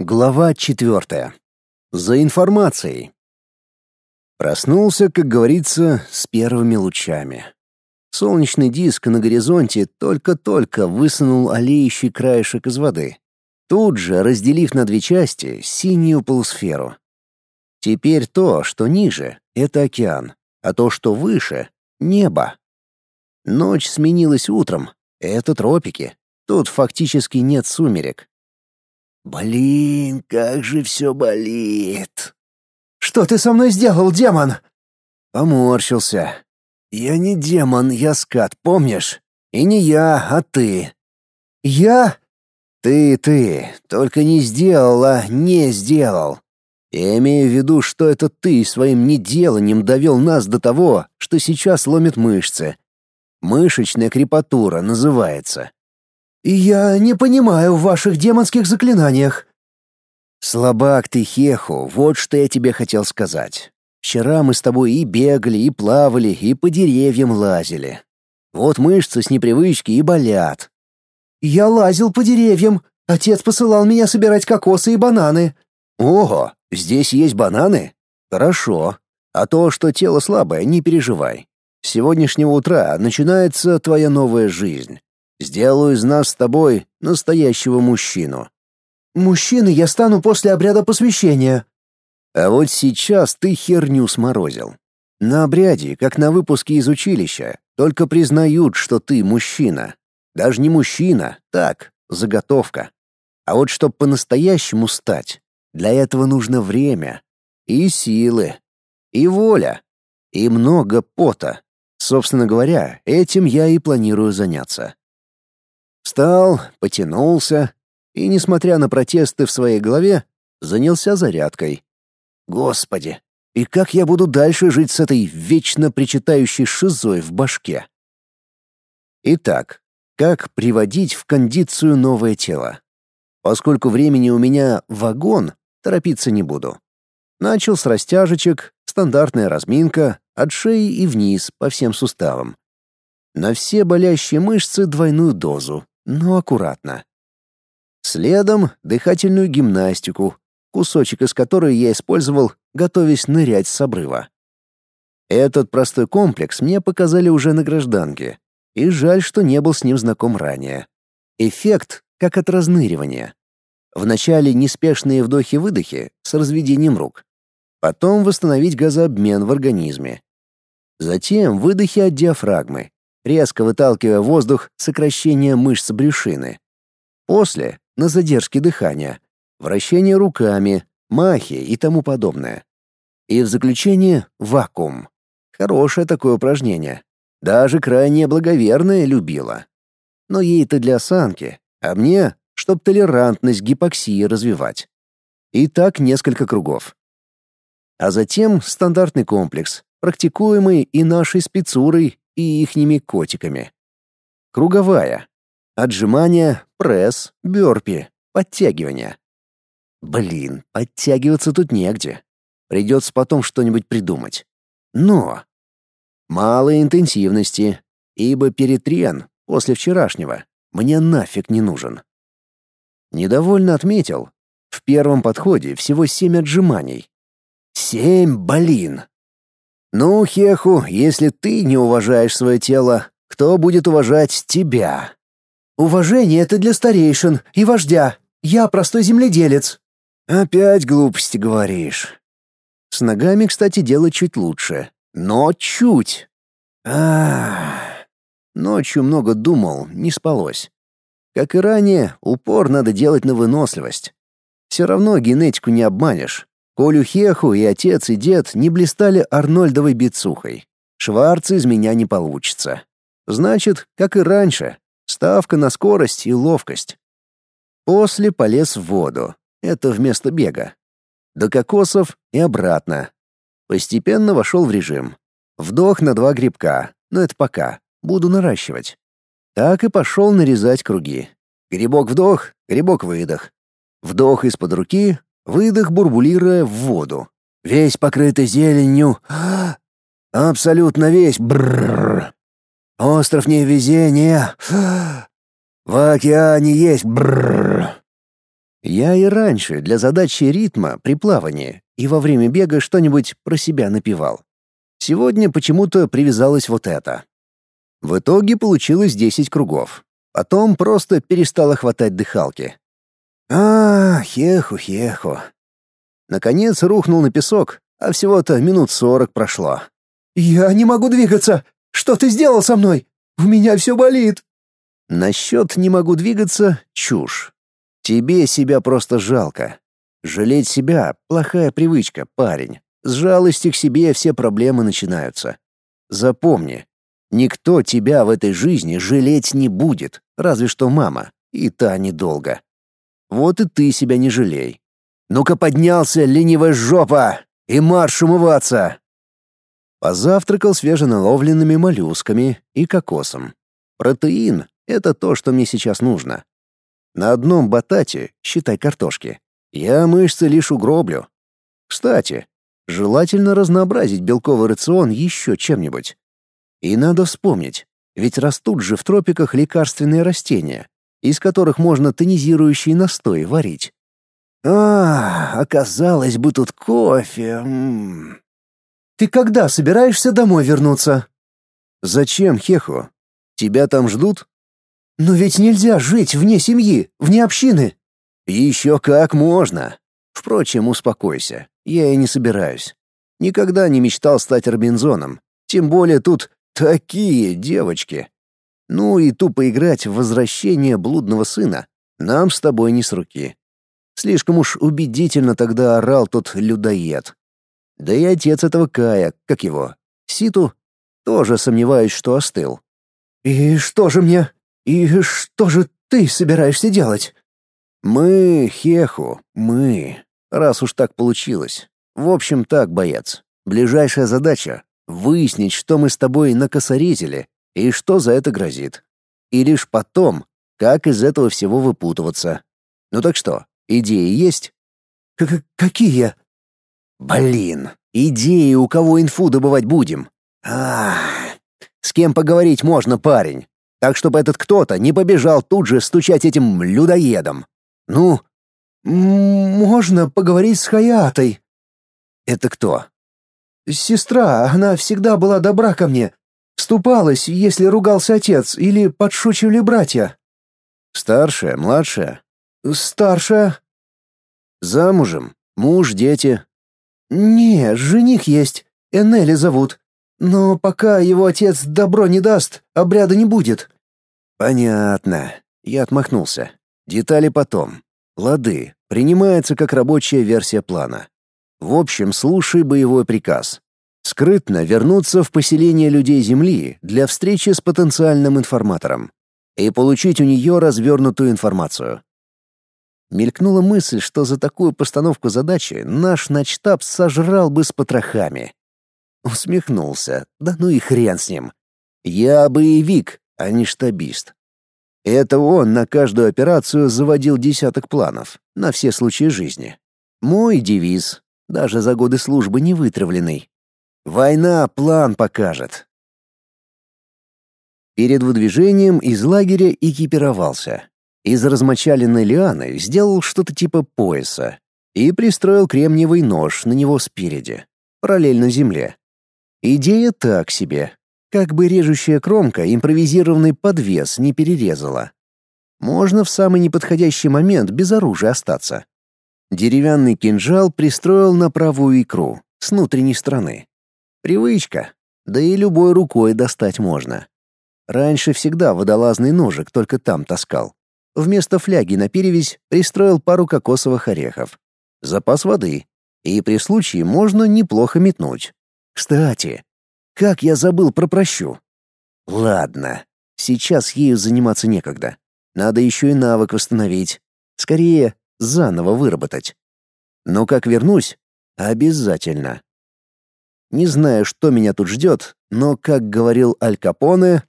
Глава четвертая. За информацией. Проснулся, как говорится, с первыми лучами. Солнечный диск на горизонте только-только высунул олеющий краешек из воды, тут же разделив на две части синюю полусферу. Теперь то, что ниже — это океан, а то, что выше — небо. Ночь сменилась утром — это тропики. Тут фактически нет сумерек, Блин, как же все болит. Что ты со мной сделал, демон? Поморщился. Я не демон, я скат, помнишь? И не я, а ты. Я? Ты, ты, только не сделал, а не сделал. Я имею в виду, что это ты своим неделанием довел нас до того, что сейчас ломит мышцы. Мышечная крепатура называется. «Я не понимаю в ваших демонских заклинаниях». «Слабак ты, Хеху, вот что я тебе хотел сказать. Вчера мы с тобой и бегали, и плавали, и по деревьям лазили. Вот мышцы с непривычки и болят». «Я лазил по деревьям. Отец посылал меня собирать кокосы и бананы». «Ого, здесь есть бананы? Хорошо. А то, что тело слабое, не переживай. С сегодняшнего утра начинается твоя новая жизнь. Сделаю из нас с тобой настоящего мужчину. Мужчиной я стану после обряда посвящения. А вот сейчас ты херню сморозил. На обряде, как на выпуске из училища, только признают, что ты мужчина. Даже не мужчина, так, заготовка. А вот чтоб по-настоящему стать, для этого нужно время и силы, и воля, и много пота. Собственно говоря, этим я и планирую заняться. Встал, потянулся и, несмотря на протесты в своей голове, занялся зарядкой. Господи, и как я буду дальше жить с этой вечно причитающей шизой в башке? Итак, как приводить в кондицию новое тело? Поскольку времени у меня вагон, торопиться не буду. Начал с растяжечек, стандартная разминка, от шеи и вниз по всем суставам. На все болящие мышцы двойную дозу, но аккуратно. Следом дыхательную гимнастику, кусочек из которой я использовал, готовясь нырять с обрыва. Этот простой комплекс мне показали уже на гражданке, и жаль, что не был с ним знаком ранее. Эффект как от разныривания. Вначале неспешные вдохи-выдохи с разведением рук. Потом восстановить газообмен в организме. Затем выдохи от диафрагмы, резко выталкивая воздух сокращение мышц брюшины. После — на задержке дыхания, вращение руками, махи и тому подобное. И в заключение — вакуум. Хорошее такое упражнение. Даже крайне благоверная любила. Но ей-то для осанки, а мне, чтоб толерантность гипоксии развивать. И так несколько кругов. А затем стандартный комплекс, практикуемый и нашей спецурой и ихними котиками. Круговая. Отжимания, пресс, бёрпи, подтягивания. Блин, подтягиваться тут негде. Придется потом что-нибудь придумать. Но малой интенсивности, ибо перетрен после вчерашнего мне нафиг не нужен. Недовольно отметил, в первом подходе всего семь отжиманий. Семь, блин! Ну, Хеху, если ты не уважаешь свое тело, кто будет уважать тебя? Уважение — это для старейшин и вождя. Я простой земледелец. Опять глупости говоришь. С ногами, кстати, дело чуть лучше. Но чуть. А, Ночью много думал, не спалось. Как и ранее, упор надо делать на выносливость. Все равно генетику не обманешь. Колю Хеху и отец, и дед не блистали Арнольдовой бицухой. Шварца из меня не получится. Значит, как и раньше, ставка на скорость и ловкость. После полез в воду. Это вместо бега. До кокосов и обратно. Постепенно вошел в режим. Вдох на два грибка, но это пока. Буду наращивать. Так и пошел нарезать круги. Грибок вдох, грибок выдох. Вдох из-под руки, Выдох, бурбулируя в воду. Весь покрытый зеленью. Абсолютно весь. Бррр. Остров невезения. В океане есть. Бррр. Я и раньше для задачи ритма при плавании и во время бега что-нибудь про себя напевал. Сегодня почему-то привязалось вот это. В итоге получилось 10 кругов. Потом просто перестало хватать дыхалки. А, хеху-хеху. Наконец рухнул на песок, а всего-то минут сорок прошло. «Я не могу двигаться! Что ты сделал со мной? У меня все болит!» Насчет «не могу двигаться» — чушь. Тебе себя просто жалко. Жалеть себя — плохая привычка, парень. С жалости к себе все проблемы начинаются. Запомни, никто тебя в этой жизни жалеть не будет, разве что мама, и та недолго. Вот и ты себя не жалей. Ну-ка поднялся, ленивая жопа, и марш умываться!» Позавтракал свеженаловленными моллюсками и кокосом. Протеин — это то, что мне сейчас нужно. На одном батате, считай картошки, я мышцы лишь угроблю. Кстати, желательно разнообразить белковый рацион еще чем-нибудь. И надо вспомнить, ведь растут же в тропиках лекарственные растения, из которых можно тонизирующий настой варить. А, оказалось бы тут кофе. М -м. Ты когда собираешься домой вернуться? Зачем, Хеху? Тебя там ждут? Но ведь нельзя жить вне семьи, вне общины. Еще как можно. Впрочем, успокойся. Я и не собираюсь. Никогда не мечтал стать Робинзоном. Тем более тут такие девочки. Ну и тупо играть в возвращение блудного сына нам с тобой не с руки. Слишком уж убедительно тогда орал тот людоед. Да и отец этого Кая, как его, Ситу, тоже сомневаюсь, что остыл. «И что же мне? И что же ты собираешься делать?» «Мы, Хеху, мы. Раз уж так получилось. В общем так, боец. Ближайшая задача — выяснить, что мы с тобой накосорезили и что за это грозит. И лишь потом, как из этого всего выпутываться. Ну так что, идеи есть? К какие? Блин, идеи, у кого инфу добывать будем? А, с кем поговорить можно, парень? Так чтобы этот кто-то не побежал тут же стучать этим людоедом. Ну, можно поговорить с Хаятой. Это кто? Сестра, она всегда была добра ко мне, Вступалась, если ругался отец или подшучивали братья. Старшая, младшая? Старшая. Замужем? Муж, дети? Не, жених есть. Энели зовут. Но пока его отец добро не даст, обряда не будет. Понятно. Я отмахнулся. Детали потом. Лады. Принимается как рабочая версия плана. В общем, слушай боевой приказ скрытно вернуться в поселение людей Земли для встречи с потенциальным информатором и получить у нее развернутую информацию. Мелькнула мысль, что за такую постановку задачи наш начтаб сожрал бы с потрохами. Усмехнулся. Да ну и хрен с ним. Я боевик, а не штабист. Это он на каждую операцию заводил десяток планов, на все случаи жизни. Мой девиз, даже за годы службы не вытравленный. Война план покажет. Перед выдвижением из лагеря экипировался. Из размочаленной лианы сделал что-то типа пояса и пристроил кремниевый нож на него спереди, параллельно земле. Идея так себе. Как бы режущая кромка импровизированный подвес не перерезала. Можно в самый неподходящий момент без оружия остаться. Деревянный кинжал пристроил на правую икру, с внутренней стороны. Привычка. Да и любой рукой достать можно. Раньше всегда водолазный ножик только там таскал. Вместо фляги на перевязь пристроил пару кокосовых орехов. Запас воды. И при случае можно неплохо метнуть. Кстати, как я забыл про прощу. Ладно, сейчас ею заниматься некогда. Надо еще и навык восстановить. Скорее, заново выработать. Но как вернусь? Обязательно. Не знаю, что меня тут ждет, но, как говорил Аль Капоне,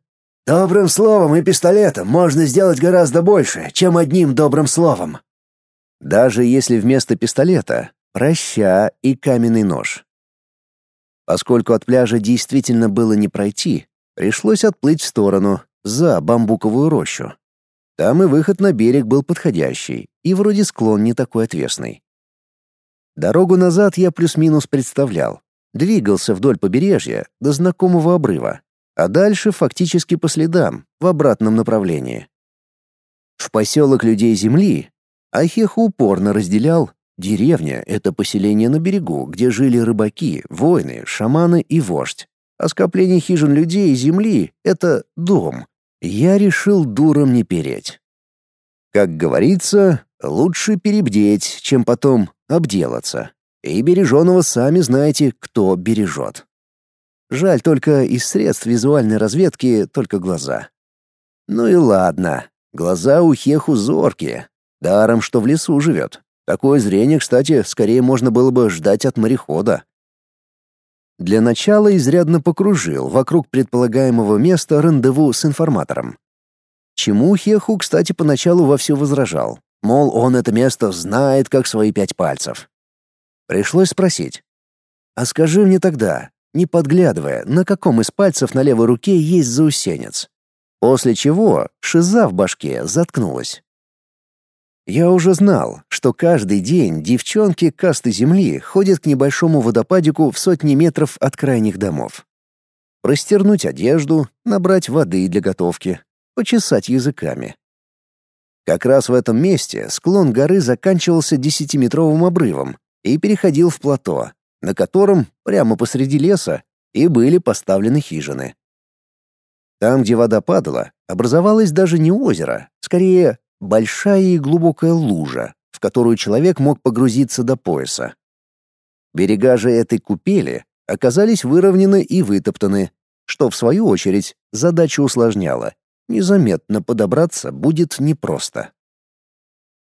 «Добрым словом и пистолетом можно сделать гораздо больше, чем одним добрым словом». Даже если вместо пистолета — проща и каменный нож. Поскольку от пляжа действительно было не пройти, пришлось отплыть в сторону, за бамбуковую рощу. Там и выход на берег был подходящий, и вроде склон не такой отвесный. Дорогу назад я плюс-минус представлял. Двигался вдоль побережья до знакомого обрыва, а дальше фактически по следам, в обратном направлении. В поселок людей Земли Ахеху упорно разделял Деревня — это поселение на берегу, где жили рыбаки, воины, шаманы и вождь. А скопление хижин людей земли — это дом. Я решил дуром не переть. Как говорится, лучше перебдеть, чем потом обделаться. И береженого сами знаете, кто бережет. Жаль только из средств визуальной разведки только глаза. Ну и ладно, глаза у Хеху зоркие, даром, что в лесу живет. Такое зрение, кстати, скорее можно было бы ждать от морехода. Для начала изрядно покружил вокруг предполагаемого места рандеву с информатором. Чему Хеху, кстати, поначалу вовсю возражал. Мол, он это место знает, как свои пять пальцев. Пришлось спросить. «А скажи мне тогда, не подглядывая, на каком из пальцев на левой руке есть заусенец?» После чего шиза в башке заткнулась. Я уже знал, что каждый день девчонки касты земли ходят к небольшому водопадику в сотни метров от крайних домов. Простернуть одежду, набрать воды для готовки, почесать языками. Как раз в этом месте склон горы заканчивался десятиметровым обрывом и переходил в плато, на котором, прямо посреди леса, и были поставлены хижины. Там, где вода падала, образовалось даже не озеро, скорее большая и глубокая лужа, в которую человек мог погрузиться до пояса. Берега же этой купели оказались выровнены и вытоптаны, что, в свою очередь, задачу усложняло. Незаметно подобраться будет непросто.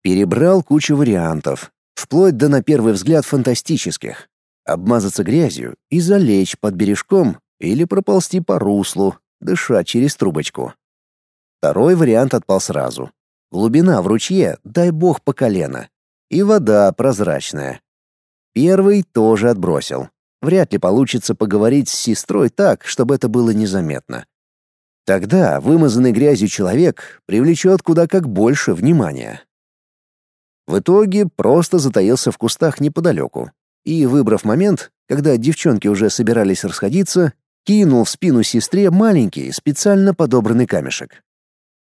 Перебрал кучу вариантов, вплоть до, на первый взгляд, фантастических. Обмазаться грязью и залечь под бережком или проползти по руслу, дыша через трубочку. Второй вариант отпал сразу, Глубина в ручье, дай бог по колено. И вода прозрачная. Первый тоже отбросил. Вряд ли получится поговорить с сестрой так, чтобы это было незаметно. Тогда вымазанный грязью человек привлечет куда как больше внимания. В итоге просто затаился в кустах неподалеку и, выбрав момент, когда девчонки уже собирались расходиться, кинул в спину сестре маленький, специально подобранный камешек.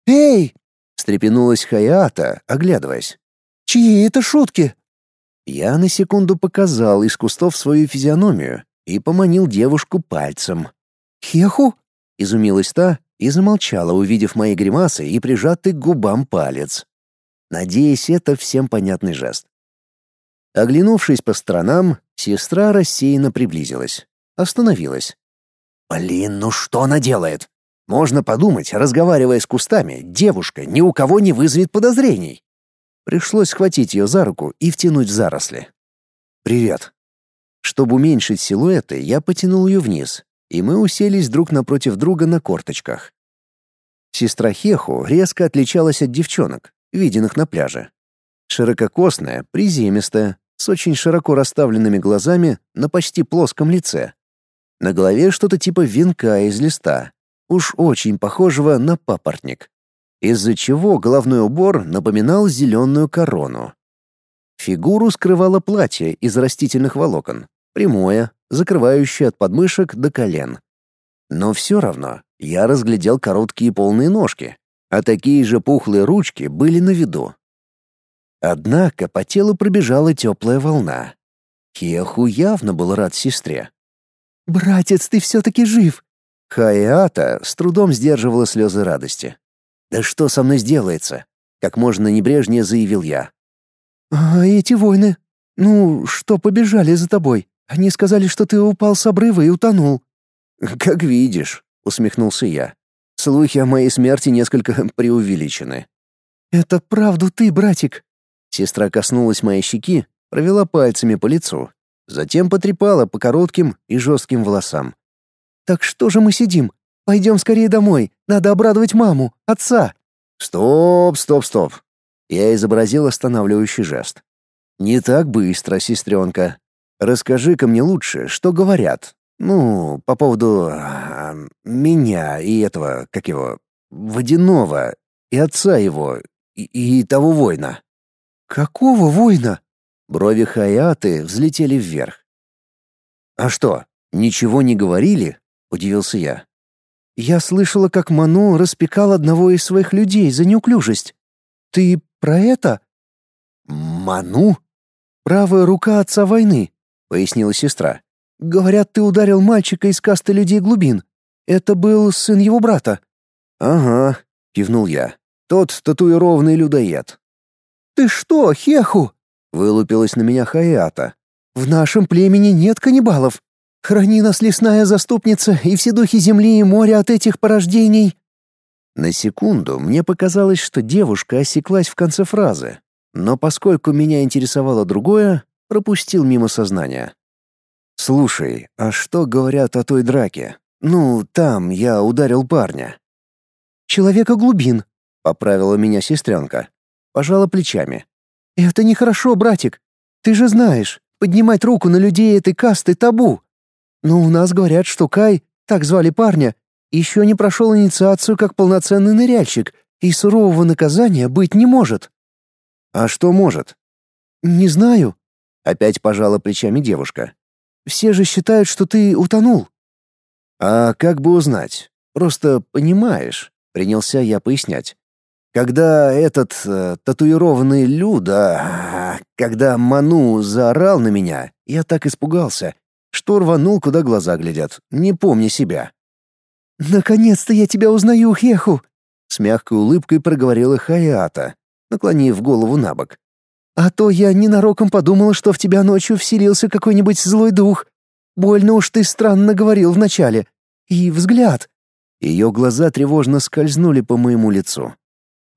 «Эй, встрепенулась Хаята, оглядываясь. «Чьи это шутки?» Я на секунду показал из кустов свою физиономию и поманил девушку пальцем. «Хеху?» — изумилась та и замолчала, увидев мои гримасы и прижатый к губам палец. Надеюсь, это всем понятный жест. Оглянувшись по сторонам, сестра рассеянно приблизилась. Остановилась. «Блин, ну что она делает?» Можно подумать, разговаривая с кустами, девушка ни у кого не вызовет подозрений. Пришлось схватить ее за руку и втянуть в заросли. «Привет». Чтобы уменьшить силуэты, я потянул ее вниз, и мы уселись друг напротив друга на корточках. Сестра Хеху резко отличалась от девчонок, виденных на пляже. Ширококосная, приземистая, с очень широко расставленными глазами на почти плоском лице. На голове что-то типа венка из листа, уж очень похожего на папоротник, из-за чего головной убор напоминал зеленую корону. Фигуру скрывало платье из растительных волокон, прямое, закрывающее от подмышек до колен. Но все равно я разглядел короткие полные ножки, а такие же пухлые ручки были на виду. Однако по телу пробежала теплая волна. Хеху явно был рад сестре. «Братец, ты все-таки жив!» Хаята с трудом сдерживала слезы радости. «Да что со мной сделается?» — как можно небрежнее заявил я. «А эти войны? Ну, что побежали за тобой? Они сказали, что ты упал с обрыва и утонул». «Как видишь», — усмехнулся я. «Слухи о моей смерти несколько преувеличены». «Это правду ты, братик?» Сестра коснулась моей щеки, провела пальцами по лицу, затем потрепала по коротким и жестким волосам. «Так что же мы сидим? Пойдем скорее домой. Надо обрадовать маму, отца». «Стоп, стоп, стоп». Я изобразил останавливающий жест. «Не так быстро, сестренка. Расскажи-ка мне лучше, что говорят. Ну, по поводу... А, меня и этого, как его, водяного. и отца его, и, и того воина». «Какого воина?» Брови Хаяты взлетели вверх. «А что, ничего не говорили?» — удивился я. «Я слышала, как Ману распекал одного из своих людей за неуклюжесть. Ты про это?» «Ману?» «Правая рука отца войны», — пояснила сестра. «Говорят, ты ударил мальчика из касты людей глубин. Это был сын его брата». «Ага», — кивнул я. «Тот татуированный людоед». «Ты что, Хеху?» — вылупилась на меня Хаята. «В нашем племени нет каннибалов. Храни нас, лесная заступница, и все духи земли и моря от этих порождений». На секунду мне показалось, что девушка осеклась в конце фразы, но поскольку меня интересовало другое, пропустил мимо сознания. «Слушай, а что говорят о той драке? Ну, там я ударил парня». «Человека глубин», — поправила меня сестренка. Пожала плечами. «Это нехорошо, братик. Ты же знаешь, поднимать руку на людей этой касты табу. Но у нас говорят, что Кай, так звали парня, еще не прошел инициацию как полноценный ныряльщик, и сурового наказания быть не может». «А что может?» «Не знаю», — опять пожала плечами девушка. «Все же считают, что ты утонул». «А как бы узнать? Просто понимаешь», — принялся я пояснять. Когда этот э, татуированный Люда, когда Ману заорал на меня, я так испугался, что рванул, куда глаза глядят, не помня себя. «Наконец-то я тебя узнаю, Хеху!» С мягкой улыбкой проговорила Хаята, наклонив голову на бок. «А то я ненароком подумала, что в тебя ночью вселился какой-нибудь злой дух. Больно уж ты странно говорил вначале. И взгляд». Ее глаза тревожно скользнули по моему лицу.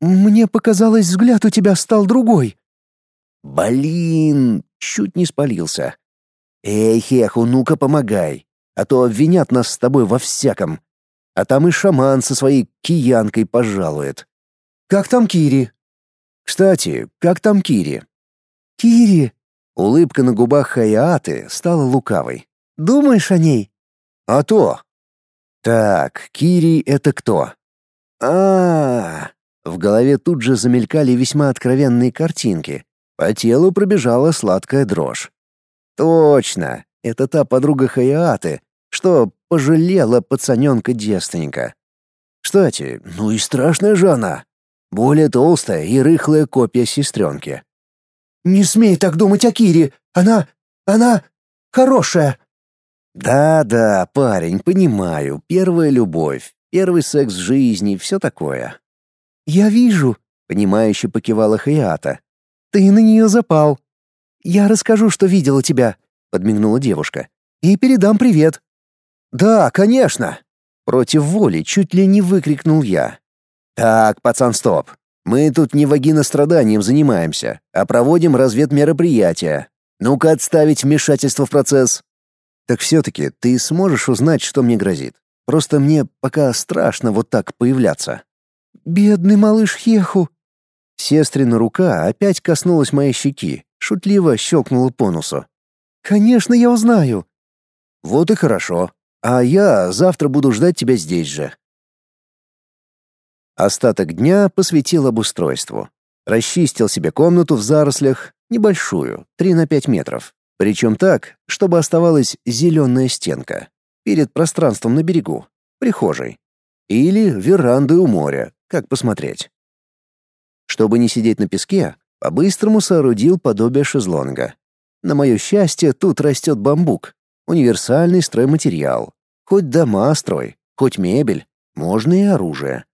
«Мне показалось, взгляд у тебя стал другой». «Блин!» — чуть не спалился. «Эй, Хеху, ну-ка помогай, а то обвинят нас с тобой во всяком. А там и шаман со своей киянкой пожалует». «Как там Кири?» «Кстати, как там Кири?» «Кири?» Улыбка на губах Хаяаты стала лукавой. «Думаешь о ней?» «А то!» «Так, Кири — это кто?» а, -а, -а В голове тут же замелькали весьма откровенные картинки. По телу пробежала сладкая дрожь. Точно, это та подруга Хаяаты, что пожалела пацаненка-девственника. Кстати, ну и страшная же она. Более толстая и рыхлая копия сестренки. «Не смей так думать о Кире! Она... она... хорошая!» «Да-да, парень, понимаю. Первая любовь, первый секс в жизни, все такое». «Я вижу», — понимающе покивала Хаята. «Ты на нее запал. Я расскажу, что видела тебя», — подмигнула девушка. «И передам привет». «Да, конечно!» Против воли чуть ли не выкрикнул я. «Так, пацан, стоп. Мы тут не вагиностраданием занимаемся, а проводим разведмероприятия. Ну-ка отставить вмешательство в процесс». «Так все-таки ты сможешь узнать, что мне грозит. Просто мне пока страшно вот так появляться». «Бедный малыш Хеху!» Сестрина рука опять коснулась моей щеки, шутливо щелкнула по носу. «Конечно, я узнаю». «Вот и хорошо. А я завтра буду ждать тебя здесь же». Остаток дня посвятил обустройству. Расчистил себе комнату в зарослях, небольшую, 3 на 5 метров. Причем так, чтобы оставалась зеленая стенка. Перед пространством на берегу, прихожей. Или верандой у моря, как посмотреть. Чтобы не сидеть на песке, по-быстрому соорудил подобие шезлонга. На мое счастье, тут растет бамбук, универсальный стройматериал. Хоть дома строй, хоть мебель, можно и оружие.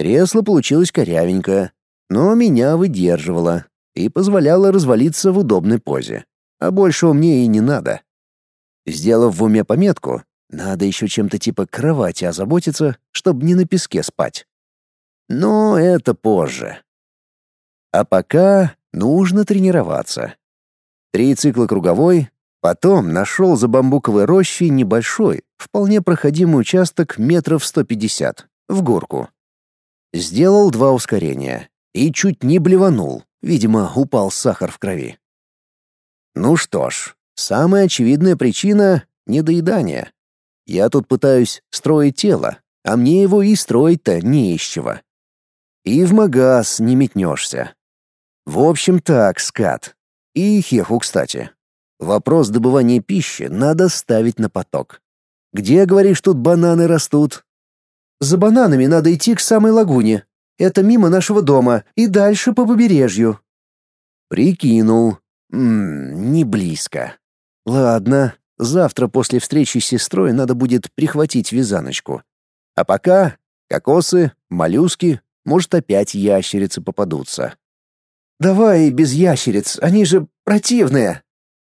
Кресло получилось корявенькое, но меня выдерживало и позволяло развалиться в удобной позе. А большего мне и не надо. Сделав в уме пометку, надо еще чем-то типа кровати озаботиться, чтобы не на песке спать. Но это позже. А пока нужно тренироваться. Три цикла круговой, потом нашел за бамбуковой рощей небольшой, вполне проходимый участок метров 150, в горку. Сделал два ускорения и чуть не блеванул, видимо, упал сахар в крови. Ну что ж, самая очевидная причина — недоедание. Я тут пытаюсь строить тело, а мне его и строить-то не из чего. И в магаз не метнешься. В общем так, скат. И хеху, кстати. Вопрос добывания пищи надо ставить на поток. Где, говоришь, тут бананы растут? За бананами надо идти к самой лагуне. Это мимо нашего дома и дальше по побережью. Прикинул. Ммм, не близко. Ладно, завтра после встречи с сестрой надо будет прихватить вязаночку. А пока кокосы, моллюски, может, опять ящерицы попадутся. Давай без ящериц, они же противные.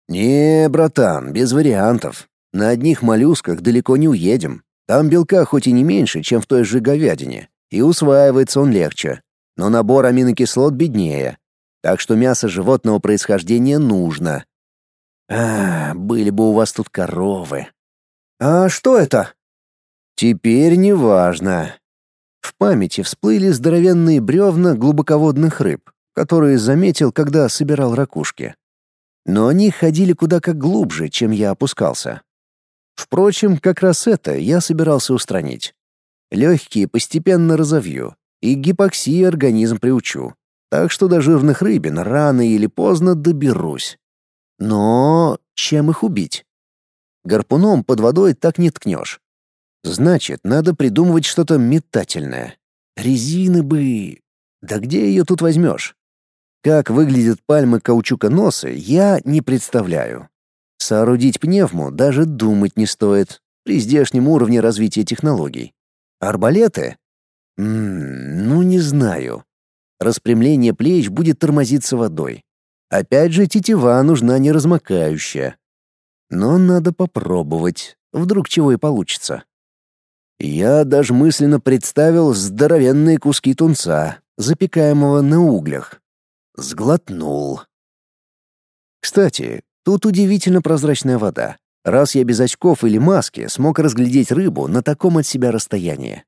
Не, братан, без вариантов. На одних моллюсках далеко не уедем. Там белка хоть и не меньше, чем в той же говядине, и усваивается он легче, но набор аминокислот беднее. Так что мясо животного происхождения нужно. А, были бы у вас тут коровы. А что это? Теперь неважно. В памяти всплыли здоровенные бревна глубоководных рыб, которые заметил, когда собирал ракушки. Но они ходили куда как глубже, чем я опускался. Впрочем, как раз это я собирался устранить. Легкие постепенно разовью, и гипоксии организм приучу. Так что до жирных рыбин рано или поздно доберусь. Но чем их убить? Гарпуном под водой так не ткнешь. Значит, надо придумывать что-то метательное. Резины бы... Да где ее тут возьмешь? Как выглядят пальмы каучука носа, я не представляю. Соорудить пневму даже думать не стоит при здешнем уровне развития технологий. Арбалеты? М ну, не знаю. Распрямление плеч будет тормозиться водой. Опять же, тетива нужна не размокающая. Но надо попробовать, вдруг чего и получится. Я даже мысленно представил здоровенные куски тунца, запекаемого на углях. Сглотнул. Кстати, тут удивительно прозрачная вода. Раз я без очков или маски смог разглядеть рыбу на таком от себя расстоянии.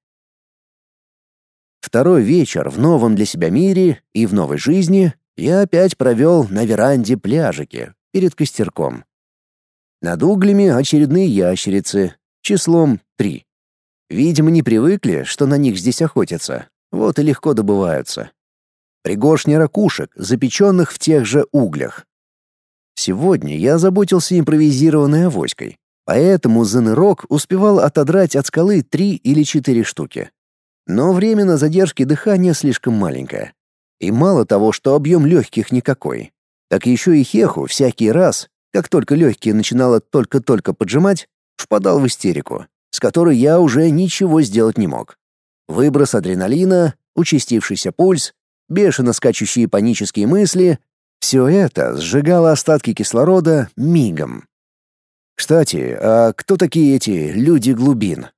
Второй вечер в новом для себя мире и в новой жизни я опять провел на веранде пляжики перед костерком. Над углями очередные ящерицы, числом три. Видимо, не привыкли, что на них здесь охотятся, вот и легко добываются. Пригоршня ракушек, запеченных в тех же углях. Сегодня я заботился импровизированной авоськой, поэтому за успевал отодрать от скалы три или четыре штуки. Но время на задержке дыхания слишком маленькое. И мало того, что объем легких никакой, так еще и Хеху всякий раз, как только легкие начинало только-только поджимать, впадал в истерику, с которой я уже ничего сделать не мог. Выброс адреналина, участившийся пульс, бешено скачущие панические мысли — все это сжигало остатки кислорода мигом. Кстати, а кто такие эти люди глубин?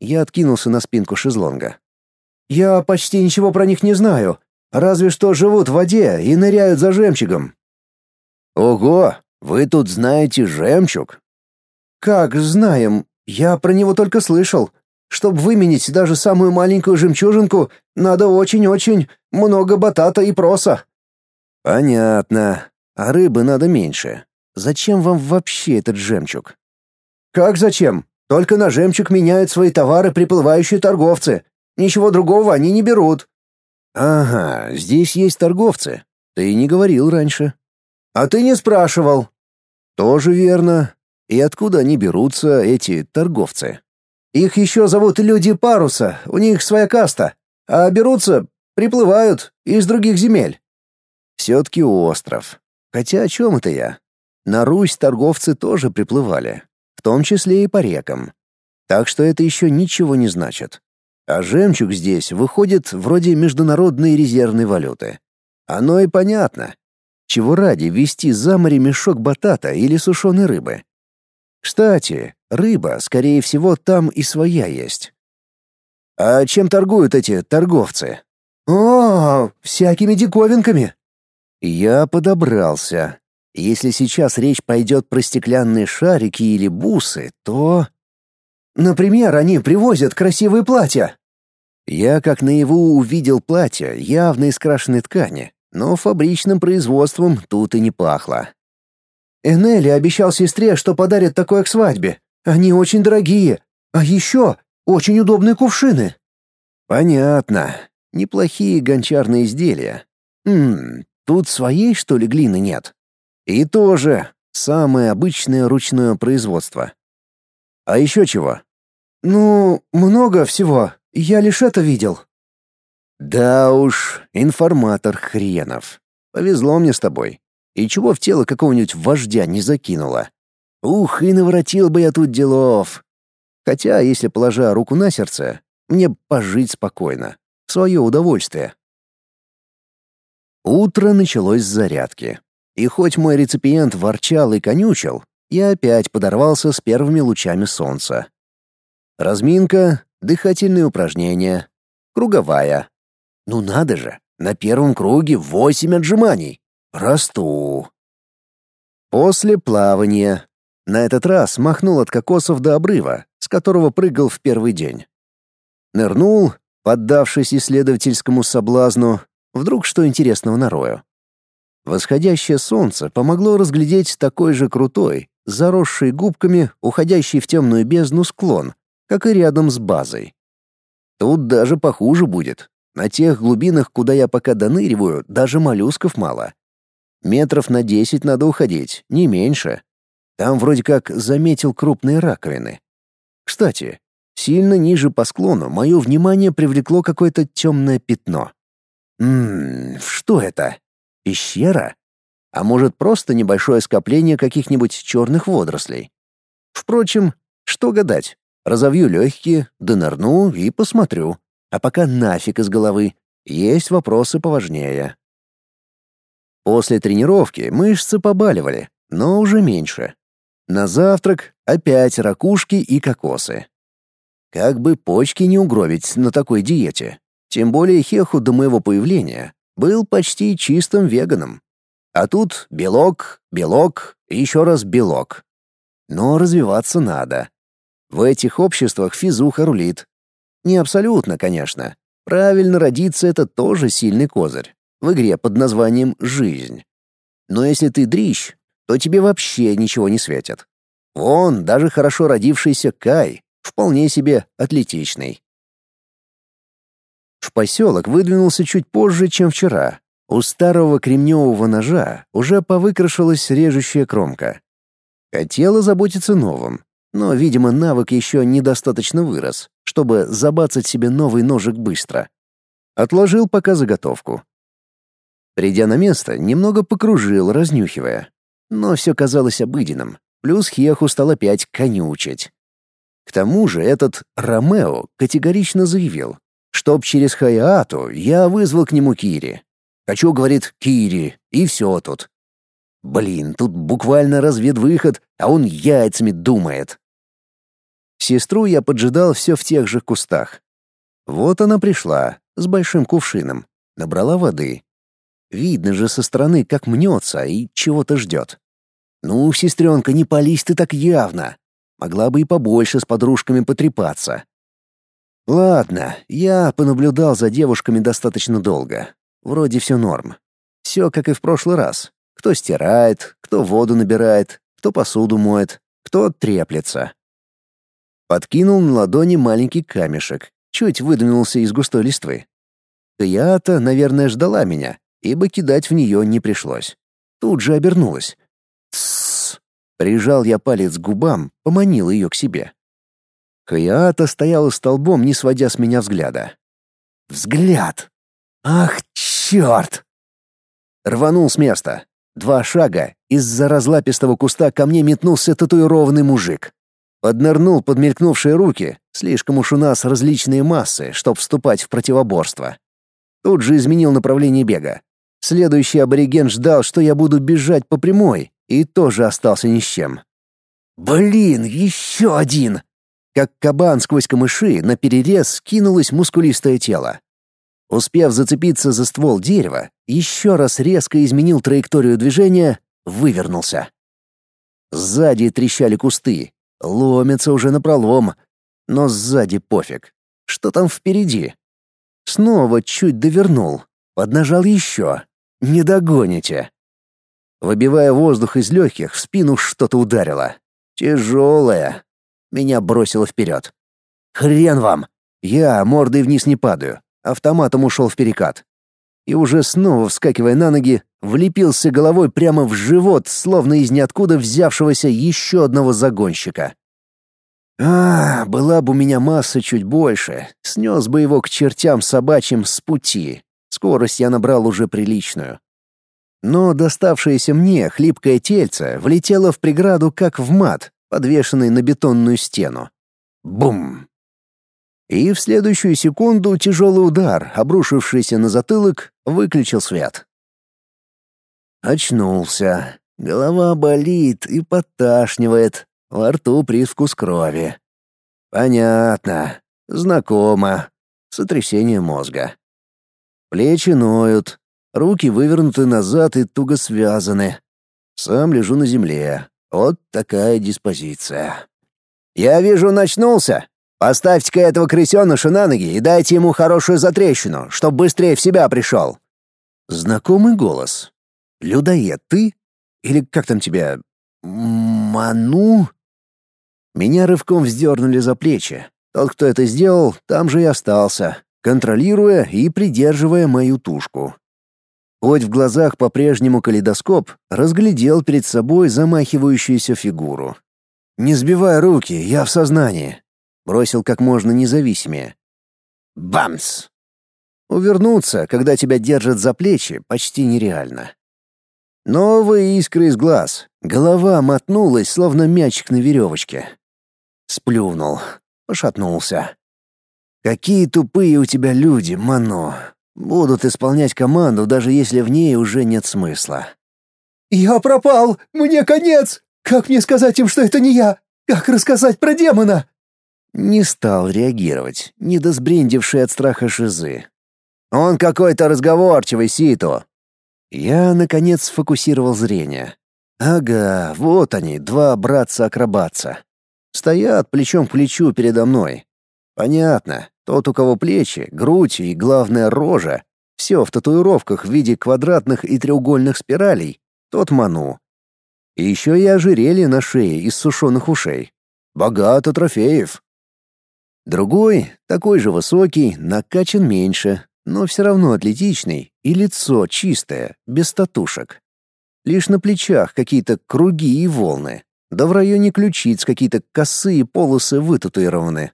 Я откинулся на спинку шезлонга. «Я почти ничего про них не знаю. Разве что живут в воде и ныряют за жемчугом». «Ого, вы тут знаете жемчуг?» «Как знаем? Я про него только слышал. Чтобы выменить даже самую маленькую жемчужинку, надо очень-очень много батата и проса». «Понятно. А рыбы надо меньше. Зачем вам вообще этот жемчуг?» «Как зачем? Только на жемчуг меняют свои товары приплывающие торговцы. Ничего другого они не берут». «Ага, здесь есть торговцы. Ты не говорил раньше». «А ты не спрашивал». «Тоже верно. И откуда они берутся, эти торговцы?» «Их еще зовут люди паруса, у них своя каста. А берутся, приплывают из других земель». «Все-таки остров. Хотя о чем это я? На Русь торговцы тоже приплывали в том числе и по рекам. Так что это еще ничего не значит. А жемчуг здесь выходит вроде международной резервной валюты. Оно и понятно. Чего ради вести за море мешок батата или сушеной рыбы? Кстати, рыба, скорее всего, там и своя есть. А чем торгуют эти торговцы? О, всякими диковинками. Я подобрался. Если сейчас речь пойдет про стеклянные шарики или бусы, то... Например, они привозят красивые платья. Я как наяву увидел платья, явно из крашеной ткани, но фабричным производством тут и не пахло. Энели обещал сестре, что подарит такое к свадьбе. Они очень дорогие. А еще очень удобные кувшины. Понятно. Неплохие гончарные изделия. Хм, тут своей, что ли, глины нет? И тоже самое обычное ручное производство. А еще чего? Ну, много всего. Я лишь это видел. Да уж, информатор хренов. Повезло мне с тобой. И чего в тело какого-нибудь вождя не закинуло? Ух, и наворотил бы я тут делов. Хотя, если положа руку на сердце, мне пожить спокойно, в свое удовольствие. Утро началось с зарядки. И хоть мой реципиент ворчал и конючил, я опять подорвался с первыми лучами солнца. Разминка, дыхательные упражнения, круговая. Ну надо же, на первом круге восемь отжиманий. Расту. После плавания. На этот раз махнул от кокосов до обрыва, с которого прыгал в первый день. Нырнул, поддавшись исследовательскому соблазну, вдруг что интересного нарою. Восходящее солнце помогло разглядеть такой же крутой, заросший губками, уходящий в темную бездну склон, как и рядом с базой. Тут даже похуже будет. На тех глубинах, куда я пока доныриваю, даже моллюсков мало. Метров на десять надо уходить, не меньше. Там вроде как заметил крупные раковины. Кстати, сильно ниже по склону мое внимание привлекло какое-то темное пятно. Ммм, что это? Пещера? А может, просто небольшое скопление каких-нибудь черных водорослей? Впрочем, что гадать? Разовью легкие, донырну и посмотрю. А пока нафиг из головы. Есть вопросы поважнее. После тренировки мышцы побаливали, но уже меньше. На завтрак опять ракушки и кокосы. Как бы почки не угробить на такой диете. Тем более Хеху до моего появления был почти чистым веганом. А тут белок, белок и еще раз белок. Но развиваться надо. В этих обществах физуха рулит. Не абсолютно, конечно. Правильно родиться — это тоже сильный козырь. В игре под названием «Жизнь». Но если ты дрищ, то тебе вообще ничего не светит. Вон, даже хорошо родившийся Кай, вполне себе атлетичный. В поселок выдвинулся чуть позже, чем вчера. У старого кремневого ножа уже повыкрашилась режущая кромка. Хотела заботиться новым, но, видимо, навык еще недостаточно вырос, чтобы забацать себе новый ножик быстро. Отложил пока заготовку. Придя на место, немного покружил, разнюхивая. Но все казалось обыденным, плюс Хеху стал опять конючить. К тому же этот Ромео категорично заявил, чтоб через Хаяату я вызвал к нему Кири. Хочу, говорит, Кири, и все тут. Блин, тут буквально разведвыход, а он яйцами думает. Сестру я поджидал все в тех же кустах. Вот она пришла, с большим кувшином, набрала воды. Видно же со стороны, как мнется и чего-то ждет. «Ну, сестренка, не пались ты так явно. Могла бы и побольше с подружками потрепаться». Ладно, я понаблюдал за девушками достаточно долго. Вроде все норм. Все как и в прошлый раз. Кто стирает, кто воду набирает, кто посуду моет, кто треплется. Подкинул на ладони маленький камешек, чуть выдвинулся из густой листвы. Кая-то, наверное, ждала меня, ибо кидать в нее не пришлось. Тут же обернулась. «Тссс!» Прижал я палец к губам, поманил ее к себе. Каята стояла столбом, не сводя с меня взгляда. «Взгляд! Ах, черт!» Рванул с места. Два шага, из-за разлапистого куста ко мне метнулся татуированный мужик. Поднырнул под мелькнувшие руки, слишком уж у нас различные массы, чтоб вступать в противоборство. Тут же изменил направление бега. Следующий абориген ждал, что я буду бежать по прямой, и тоже остался ни с чем. «Блин, еще один!» Как кабан сквозь камыши на перерез кинулось мускулистое тело. Успев зацепиться за ствол дерева, еще раз резко изменил траекторию движения, вывернулся. Сзади трещали кусты, ломятся уже напролом, но сзади пофиг. Что там впереди? Снова чуть довернул, поднажал еще. Не догоните. Выбивая воздух из легких, в спину что-то ударило. Тяжелое. Меня бросило вперед. Хрен вам! Я мордой вниз не падаю, автоматом ушел в перекат. И уже снова, вскакивая на ноги, влепился головой прямо в живот, словно из ниоткуда взявшегося еще одного загонщика. А, была бы у меня масса чуть больше, снес бы его к чертям собачьим с пути. Скорость я набрал уже приличную. Но доставшееся мне хлипкое тельце влетело в преграду как в мат, подвешенный на бетонную стену. Бум! И в следующую секунду тяжелый удар, обрушившийся на затылок, выключил свет. Очнулся. Голова болит и подташнивает, во рту привкус крови. Понятно. Знакомо. Сотрясение мозга. Плечи ноют, руки вывернуты назад и туго связаны. Сам лежу на земле. Вот такая диспозиция. «Я вижу, начнулся. Поставьте-ка этого крысеныша на ноги и дайте ему хорошую затрещину, чтоб быстрее в себя пришел». Знакомый голос. «Людоед, ты? Или как там тебя? Ману?» Меня рывком вздернули за плечи. Тот, кто это сделал, там же и остался, контролируя и придерживая мою тушку. Хоть в глазах по-прежнему калейдоскоп, разглядел перед собой замахивающуюся фигуру. «Не сбивай руки, я в сознании», — бросил как можно независимее. Бамс! Увернуться, когда тебя держат за плечи, почти нереально. Новые искры из глаз, голова мотнулась, словно мячик на веревочке. Сплюнул, пошатнулся. «Какие тупые у тебя люди, Мано! Будут исполнять команду, даже если в ней уже нет смысла». «Я пропал! Мне конец! Как мне сказать им, что это не я? Как рассказать про демона?» Не стал реагировать, недосбрендивший от страха шизы. «Он какой-то разговорчивый, Сито!» Я, наконец, сфокусировал зрение. «Ага, вот они, два братца-акробатца. Стоят плечом к плечу передо мной. Понятно, тот, у кого плечи, грудь и, главное, рожа, все в татуировках в виде квадратных и треугольных спиралей, тот ману. И еще и ожерелье на шее из сушеных ушей. Богато трофеев. Другой, такой же высокий, накачан меньше, но все равно атлетичный, и лицо чистое, без татушек. Лишь на плечах какие-то круги и волны да в районе ключиц какие-то косые полосы вытатуированы.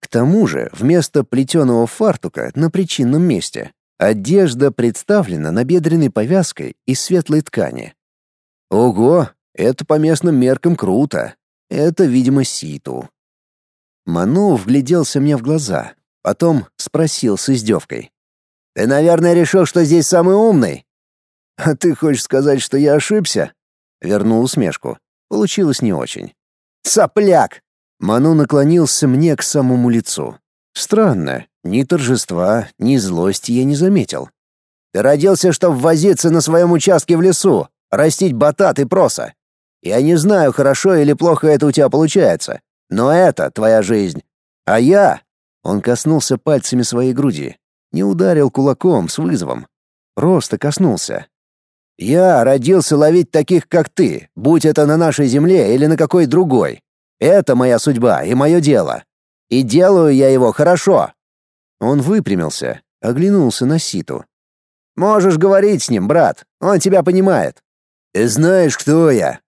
К тому же, вместо плетеного фартука на причинном месте одежда представлена набедренной повязкой из светлой ткани. Ого, это по местным меркам круто. Это, видимо, ситу. Ману вгляделся мне в глаза, потом спросил с издевкой. «Ты, наверное, решил, что здесь самый умный?» «А ты хочешь сказать, что я ошибся?» Вернул усмешку. Получилось не очень. «Сопляк!» Ману наклонился мне к самому лицу. Странно, ни торжества, ни злости я не заметил. «Ты родился, чтобы возиться на своем участке в лесу, растить батат и проса. Я не знаю, хорошо или плохо это у тебя получается, но это твоя жизнь. А я...» Он коснулся пальцами своей груди. Не ударил кулаком с вызовом. Просто коснулся, я родился ловить таких, как ты, будь это на нашей земле или на какой другой. Это моя судьба и мое дело. И делаю я его хорошо». Он выпрямился, оглянулся на Ситу. «Можешь говорить с ним, брат, он тебя понимает». «Ты знаешь, кто я?»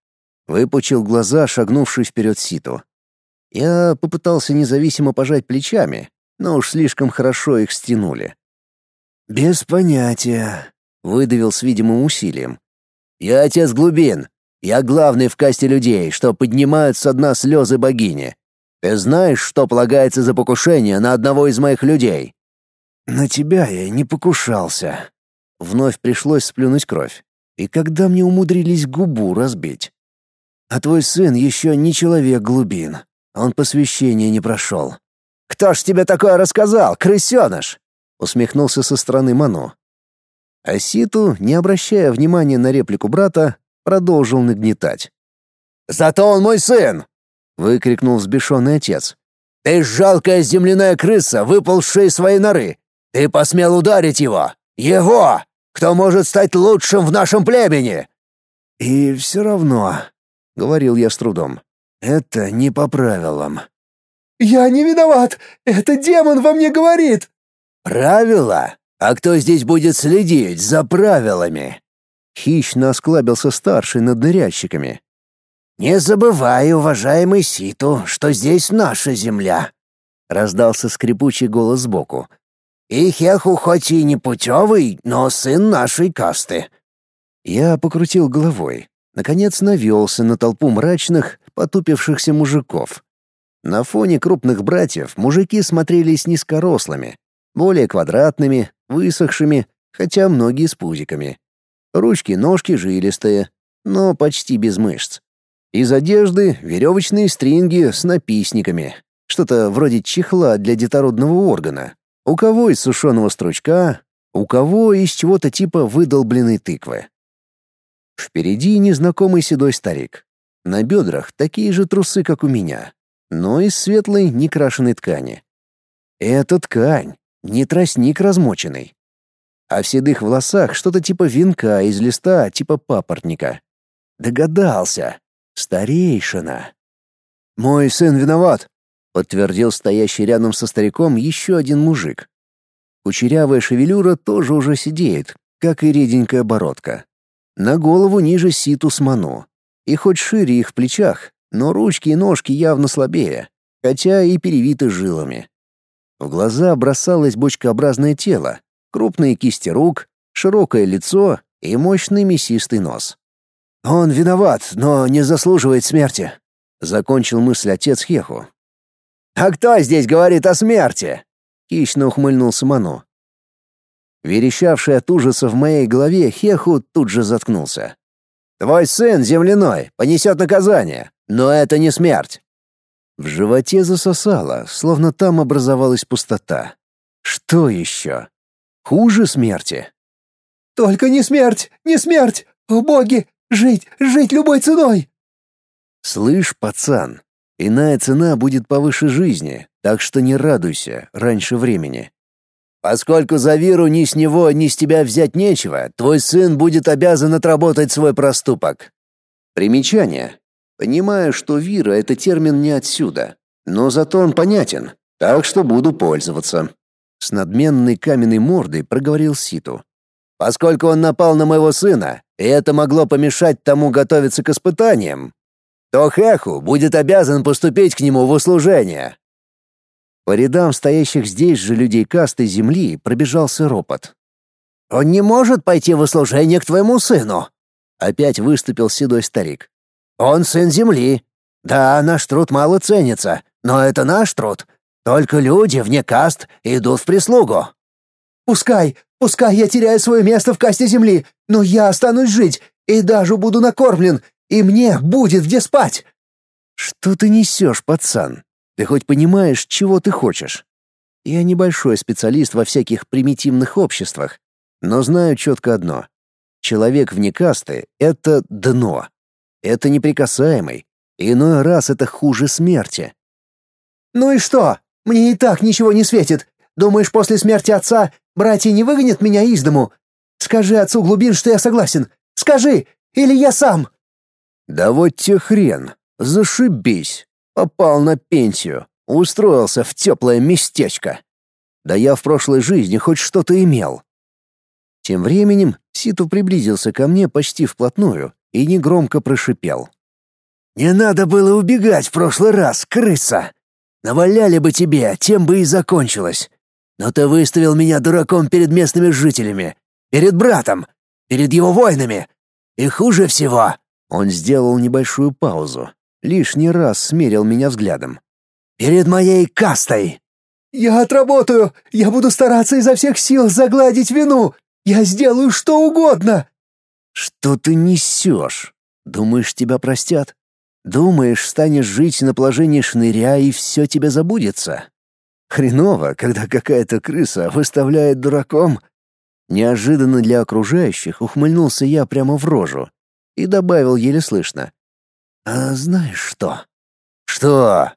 Выпучил глаза, шагнувший вперед Ситу. Я попытался независимо пожать плечами, но уж слишком хорошо их стянули. «Без понятия», Выдавил с видимым усилием. «Я отец глубин. Я главный в касте людей, что поднимают со дна слезы богини. Ты знаешь, что полагается за покушение на одного из моих людей?» «На тебя я не покушался». Вновь пришлось сплюнуть кровь. И когда мне умудрились губу разбить? А твой сын еще не человек глубин. Он посвящения не прошел. «Кто ж тебе такое рассказал, крысеныш?» Усмехнулся со стороны Ману. Аситу, не обращая внимания на реплику брата, продолжил нагнетать. «Зато он мой сын!» — выкрикнул взбешенный отец. «Ты жалкая земляная крыса, выползшая из своей норы! Ты посмел ударить его! Его! Кто может стать лучшим в нашем племени?» «И все равно», — говорил я с трудом, — «это не по правилам». «Я не виноват! Это демон во мне говорит!» «Правила? А кто здесь будет следить за правилами?» Хищно осклабился старший над ныряльщиками. «Не забывай, уважаемый Ситу, что здесь наша земля», — раздался скрипучий голос сбоку. «И Хеху хоть и не путевый, но сын нашей касты». Я покрутил головой. Наконец навелся на толпу мрачных, потупившихся мужиков. На фоне крупных братьев мужики смотрелись низкорослыми, более квадратными, высохшими, хотя многие с пузиками. Ручки-ножки жилистые, но почти без мышц. Из одежды веревочные стринги с написниками, что-то вроде чехла для детородного органа. У кого из сушеного стручка, у кого из чего-то типа выдолбленной тыквы. Впереди незнакомый седой старик. На бедрах такие же трусы, как у меня, но из светлой некрашенной ткани. Это ткань, не тростник размоченный. А в седых волосах что-то типа венка из листа типа папоротника. Догадался. Старейшина. «Мой сын виноват», — подтвердил стоящий рядом со стариком еще один мужик. Кучерявая шевелюра тоже уже сидеет, как и реденькая бородка. На голову ниже ситус ману. И хоть шире их в плечах, но ручки и ножки явно слабее, хотя и перевиты жилами. В глаза бросалось бочкообразное тело, крупные кисти рук, широкое лицо и мощный мясистый нос. «Он виноват, но не заслуживает смерти», — закончил мысль отец Хеху. «А кто здесь говорит о смерти?» — хищно ухмыльнулся Ману. Верещавший от ужаса в моей голове Хеху тут же заткнулся. «Твой сын земляной понесет наказание, но это не смерть». В животе засосало, словно там образовалась пустота. Что еще? Хуже смерти? «Только не смерть! Не смерть! О боги! Жить, жить любой ценой!» «Слышь, пацан, иная цена будет повыше жизни, так что не радуйся раньше времени». «Поскольку за Виру ни с него, ни с тебя взять нечего, твой сын будет обязан отработать свой проступок». Примечание. Понимаю, что Вира — это термин не отсюда, но зато он понятен, так что буду пользоваться. С надменной каменной мордой проговорил Ситу. «Поскольку он напал на моего сына, и это могло помешать тому готовиться к испытаниям, то Хеху будет обязан поступить к нему в услужение». По рядам стоящих здесь же людей касты земли пробежался ропот. «Он не может пойти в услужение к твоему сыну!» Опять выступил седой старик. «Он сын земли. Да, наш труд мало ценится, но это наш труд. Только люди вне каст идут в прислугу». «Пускай, Пускай я теряю свое место в касте земли, но я останусь жить и даже буду накормлен, и мне будет где спать. Что ты несешь, пацан? Ты хоть понимаешь, чего ты хочешь? Я небольшой специалист во всяких примитивных обществах, но знаю четко одно. Человек вне касты — это дно. Это неприкасаемый. Иной раз это хуже смерти. «Ну и что? Мне и так ничего не светит. Думаешь, после смерти отца Братья не выгонят меня из дому? Скажи отцу глубин, что я согласен. Скажи, или я сам. Да вот те хрен. Зашибись. Попал на пенсию. Устроился в теплое местечко. Да я в прошлой жизни хоть что-то имел. Тем временем Ситу приблизился ко мне почти вплотную и негромко прошипел. «Не надо было убегать в прошлый раз, крыса! Наваляли бы тебе, тем бы и закончилось. Но ты выставил меня дураком перед местными жителями, перед братом, перед его воинами. И хуже всего...» Он сделал небольшую паузу, лишний раз смерил меня взглядом. «Перед моей кастой!» «Я отработаю! Я буду стараться изо всех сил загладить вину! Я сделаю что угодно!» «Что ты несешь? Думаешь, тебя простят? Думаешь, станешь жить на положении шныря, и все тебе забудется? Хреново, когда какая-то крыса выставляет дураком. Неожиданно для окружающих ухмыльнулся я прямо в рожу и добавил еле слышно. «А знаешь что?» «Что?»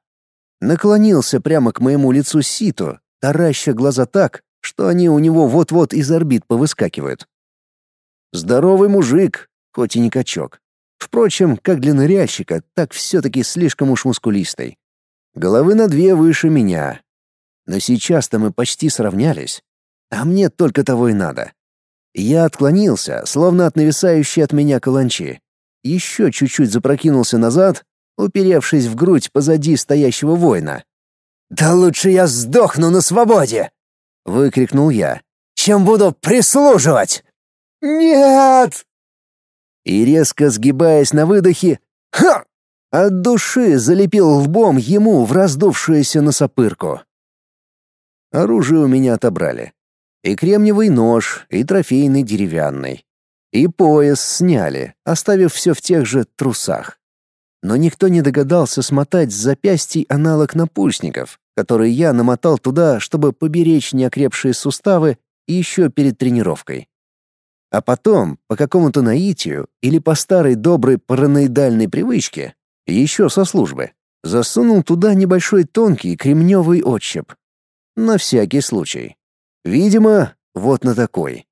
Наклонился прямо к моему лицу Ситу, тараща глаза так, что они у него вот-вот из орбит повыскакивают. Здоровый мужик, хоть и не качок. Впрочем, как для ныряльщика, так все-таки слишком уж мускулистый. Головы на две выше меня, но сейчас-то мы почти сравнялись. А мне только того и надо. Я отклонился, словно от нависающей от меня каланчи. Еще чуть-чуть запрокинулся назад, уперевшись в грудь позади стоящего воина. «Да лучше я сдохну на свободе!» — выкрикнул я. «Чем буду прислуживать?» «Нет!» И резко сгибаясь на выдохе, ха! От души залепил лбом ему в раздувшуюся носопырку. Оружие у меня отобрали. И кремниевый нож, и трофейный деревянный. И пояс сняли, оставив все в тех же трусах. Но никто не догадался смотать с запястий аналог напульсников, которые я намотал туда, чтобы поберечь неокрепшие суставы еще перед тренировкой. А потом, по какому-то наитию или по старой доброй параноидальной привычке, еще со службы, засунул туда небольшой тонкий кремневый отщеп. На всякий случай. Видимо, вот на такой.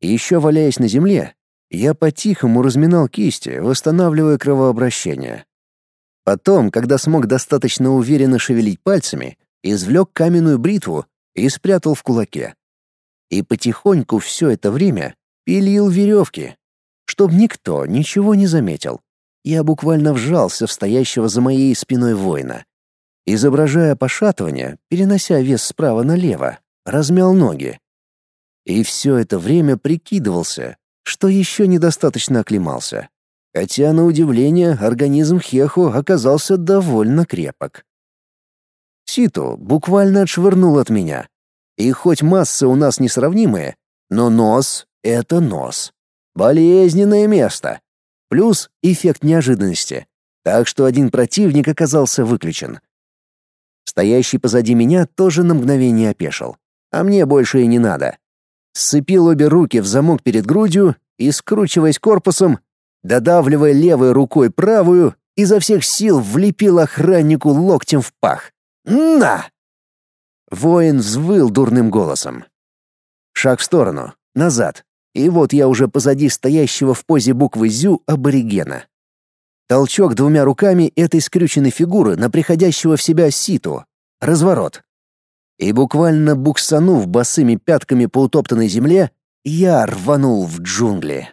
Еще валяясь на земле, я по-тихому разминал кисти, восстанавливая кровообращение. Потом, когда смог достаточно уверенно шевелить пальцами, извлек каменную бритву и спрятал в кулаке. И потихоньку все это время пилил веревки, чтобы никто ничего не заметил. Я буквально вжался в стоящего за моей спиной воина. Изображая пошатывание, перенося вес справа налево, размял ноги. И все это время прикидывался, что еще недостаточно оклемался. Хотя, на удивление, организм Хеху оказался довольно крепок. Ситу буквально отшвырнул от меня. И хоть массы у нас несравнимые, но нос — это нос. Болезненное место. Плюс эффект неожиданности. Так что один противник оказался выключен. Стоящий позади меня тоже на мгновение опешил. А мне больше и не надо. Сцепил обе руки в замок перед грудью и, скручиваясь корпусом, додавливая левой рукой правую, изо всех сил влепил охраннику локтем в пах. «На!» Воин взвыл дурным голосом. Шаг в сторону, назад, и вот я уже позади стоящего в позе буквы «Зю» аборигена. Толчок двумя руками этой скрюченной фигуры на приходящего в себя ситу. Разворот. И буквально буксанув босыми пятками по утоптанной земле, я рванул в джунгли.